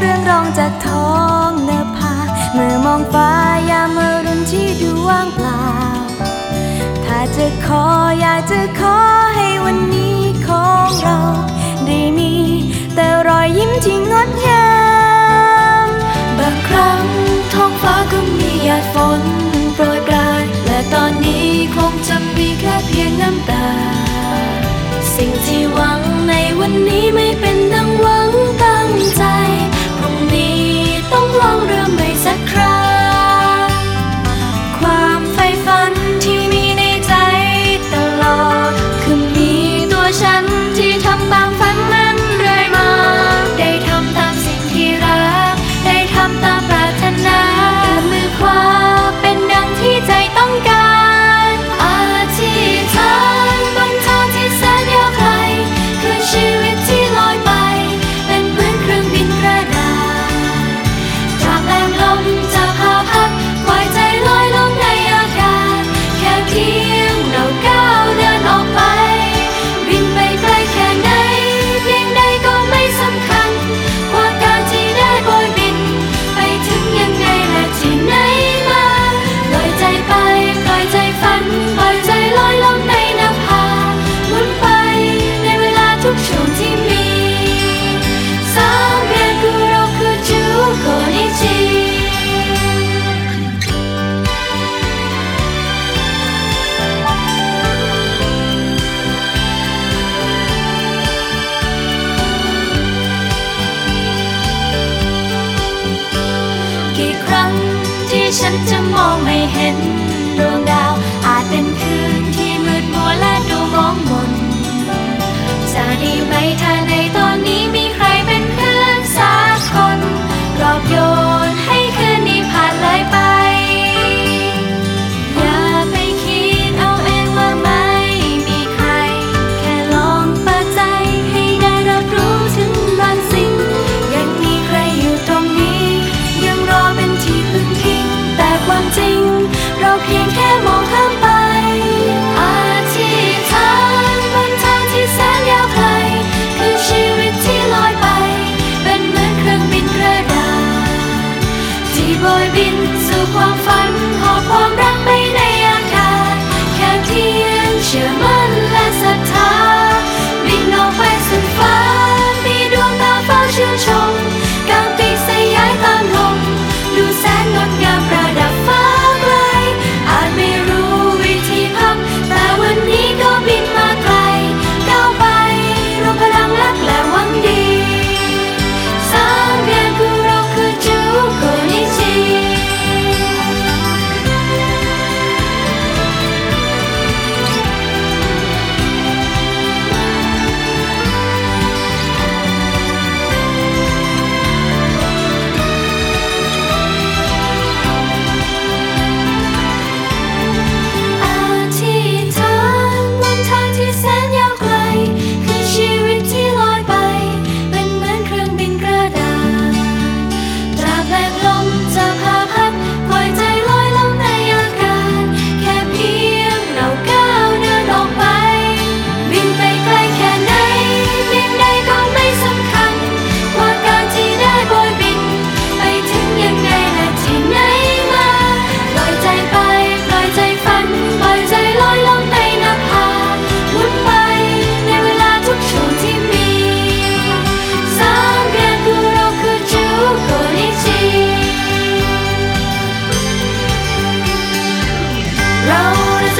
เรื่องรองจากท้องเนภาเมื่อมองฟ้ายามมอรุ่นที่ดูว่างเปล่า ถ้าจะขออยากจะขอให้วันนี้ของเรา ได้มี แต่รอยยิ้มที่งดงามบางครั้งท้องฟ้าก็มีหยาดฝนโปรยปราย และตอนนี้คงจะมีแค่เพียงน้ำตา สิ่งที่หวังในวันนี้ไม่เป็น ฉันจะมองไม่เห็นดวงดาว ลอยบินสู่ความฝันหอบความรักไปในอากาศแค่เพียงเชื่อมั่น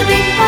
living